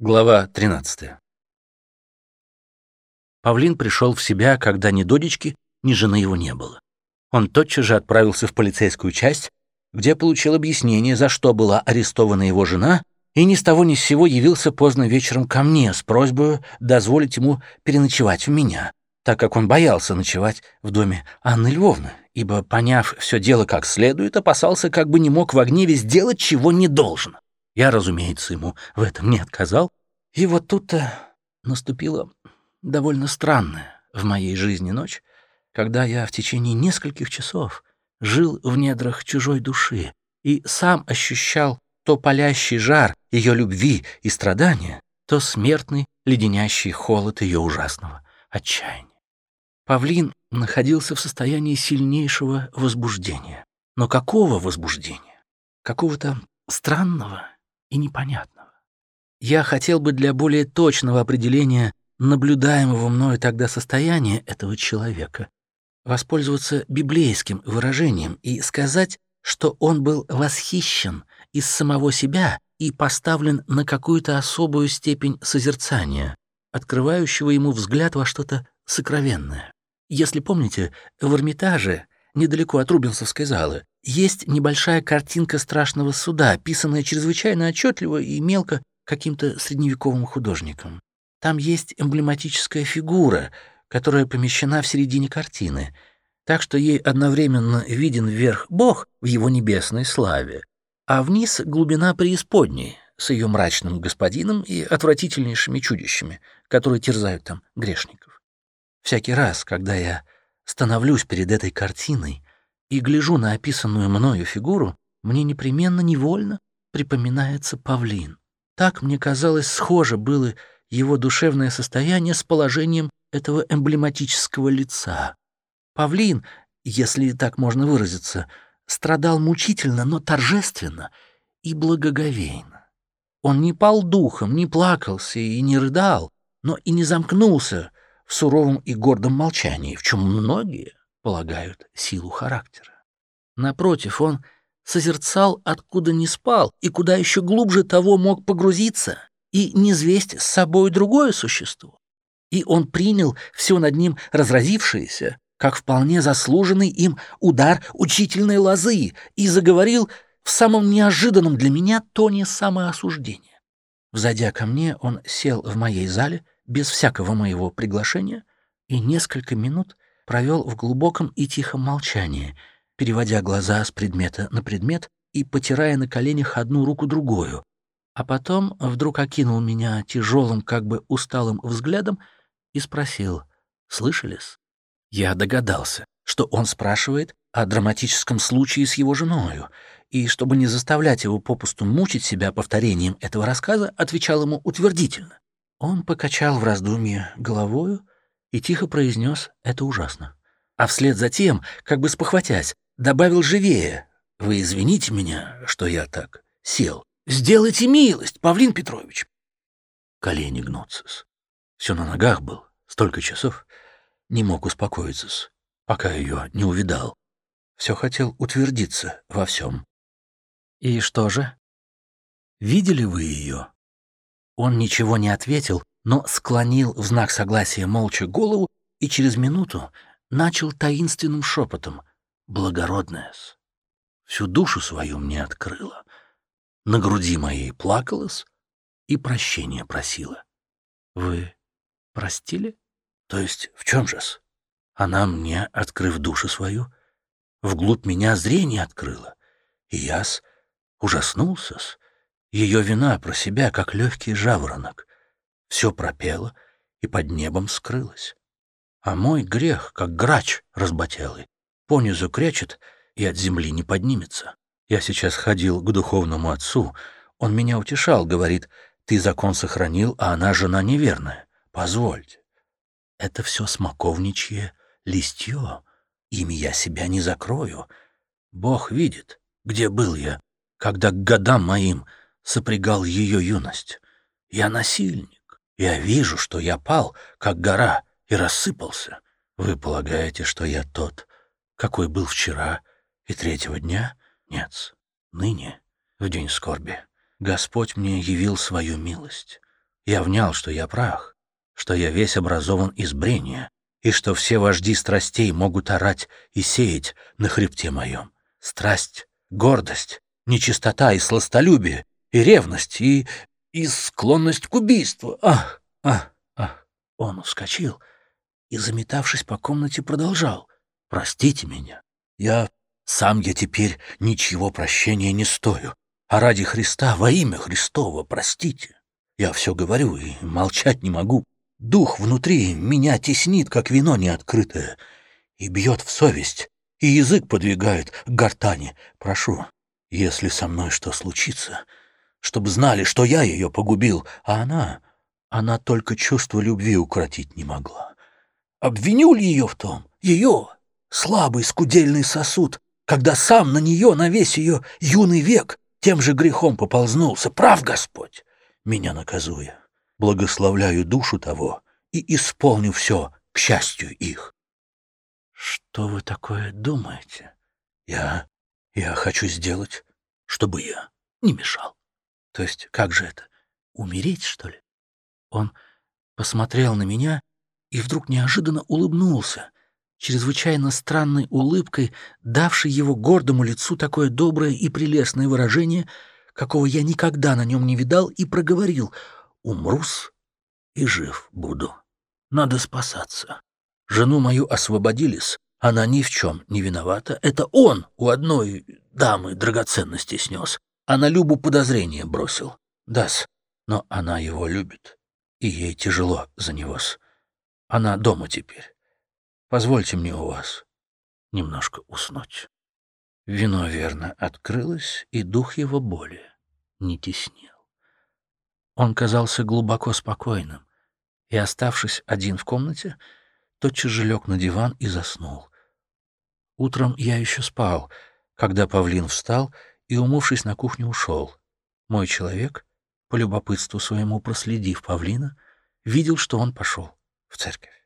Глава 13. Павлин пришел в себя, когда ни Додечки, ни жены его не было. Он тотчас же отправился в полицейскую часть, где получил объяснение, за что была арестована его жена, и ни с того ни с сего явился поздно вечером ко мне с просьбой дозволить ему переночевать у меня, так как он боялся ночевать в доме Анны Львовны, ибо, поняв все дело как следует, опасался, как бы не мог в гневе сделать, чего не должен. Я, разумеется, ему в этом не отказал. И вот тут-то наступила довольно странная в моей жизни ночь, когда я в течение нескольких часов жил в недрах чужой души и сам ощущал то палящий жар ее любви и страдания, то смертный леденящий холод ее ужасного отчаяния. Павлин находился в состоянии сильнейшего возбуждения. Но какого возбуждения? Какого-то странного и непонятного. Я хотел бы для более точного определения наблюдаемого мною тогда состояния этого человека воспользоваться библейским выражением и сказать, что он был восхищен из самого себя и поставлен на какую-то особую степень созерцания, открывающего ему взгляд во что-то сокровенное. Если помните, в Эрмитаже, недалеко от Рубинсовской залы, есть небольшая картинка страшного суда, описанная чрезвычайно отчетливо и мелко каким-то средневековым художником. Там есть эмблематическая фигура, которая помещена в середине картины, так что ей одновременно виден вверх Бог в его небесной славе, а вниз глубина преисподней с ее мрачным господином и отвратительнейшими чудищами, которые терзают там грешников. Всякий раз, когда я становлюсь перед этой картиной и гляжу на описанную мною фигуру, мне непременно невольно припоминается павлин. Так, мне казалось, схоже было его душевное состояние с положением этого эмблематического лица. Павлин, если так можно выразиться, страдал мучительно, но торжественно и благоговейно. Он не пал духом, не плакался и не рыдал, но и не замкнулся в суровом и гордом молчании, в чем многие полагают силу характера. Напротив, он созерцал, откуда не спал, и куда еще глубже того мог погрузиться, и низвесть с собой другое существо. И он принял все над ним разразившееся, как вполне заслуженный им удар учительной лозы, и заговорил в самом неожиданном для меня тоне самоосуждения. Взойдя ко мне, он сел в моей зале, без всякого моего приглашения и несколько минут провел в глубоком и тихом молчании, переводя глаза с предмета на предмет и потирая на коленях одну руку другую, а потом вдруг окинул меня тяжелым, как бы усталым взглядом и спросил «Слышались?». Я догадался, что он спрашивает о драматическом случае с его женою, и, чтобы не заставлять его попусту мучить себя повторением этого рассказа, отвечал ему утвердительно. Он покачал в раздумье головою и тихо произнес «это ужасно». А вслед за тем, как бы спохватясь, добавил живее «Вы извините меня, что я так сел. Сделайте милость, Павлин Петрович». Колени гнутся. Все на ногах был, столько часов. Не мог успокоиться, пока ее не увидал. Все хотел утвердиться во всем. «И что же? Видели вы ее?» Он ничего не ответил, но склонил в знак согласия молча голову и через минуту начал таинственным шепотом «Благородная-с, всю душу свою мне открыла, на груди моей плакалась и прощения просила. Вы простили? То есть в чем же-с? Она мне, открыв душу свою, вглубь меня зрение открыла, и я-с ужаснулся-с, ее вина про себя, как легкий жаворонок. Все пропело и под небом скрылось. А мой грех, как грач разботелый, понизу кречет и от земли не поднимется. Я сейчас ходил к духовному отцу, он меня утешал, говорит, ты закон сохранил, а она жена неверная. Позвольте. Это все смоковничье листье, ими я себя не закрою. Бог видит, где был я, когда к годам моим — сопрягал ее юность. Я насильник. Я вижу, что я пал, как гора, и рассыпался. Вы полагаете, что я тот, какой был вчера и третьего дня? Нет, ныне, в день скорби, Господь мне явил свою милость. Я внял, что я прах, что я весь образован из брения, и что все вожди страстей могут орать и сеять на хребте моем. Страсть, гордость, нечистота и сластолюбие, и ревность, и... и склонность к убийству. Ах, ах, ах. Он ускочил и, заметавшись по комнате, продолжал. «Простите меня. Я... Сам я теперь ничего прощения не стою. А ради Христа, во имя Христова, простите. Я все говорю и молчать не могу. Дух внутри меня теснит, как вино неоткрытое, и бьет в совесть, и язык подвигает к гортани. Прошу, если со мной что случится, чтобы знали, что я ее погубил, а она... Она только чувство любви укротить не могла. Обвиню ли ее в том? Ее, слабый скудельный сосуд, когда сам на нее, на весь ее юный век, тем же грехом поползнулся. Прав Господь, меня наказуя. Благословляю душу того и исполню все к счастью их. Что вы такое думаете? Я... я хочу сделать, чтобы я не мешал. То есть, как же это, умереть, что ли? Он посмотрел на меня и вдруг неожиданно улыбнулся, чрезвычайно странной улыбкой, давшей его гордому лицу такое доброе и прелестное выражение, какого я никогда на нем не видал, и проговорил «Умрус и жив буду. Надо спасаться. Жену мою освободились, она ни в чем не виновата. Это он у одной дамы драгоценности снес, а на Любу подозрение бросил. Дас, но она его любит, и ей тяжело за него. Она дома теперь. Позвольте мне у вас немножко уснуть. Вино верно открылось, и дух его более не теснил. Он казался глубоко спокойным, и, оставшись один в комнате, тотчас же лег на диван и заснул. Утром я еще спал, когда павлин встал и, умывшись на кухню, ушел. Мой человек, по любопытству своему проследив павлина, видел, что он пошел в церковь.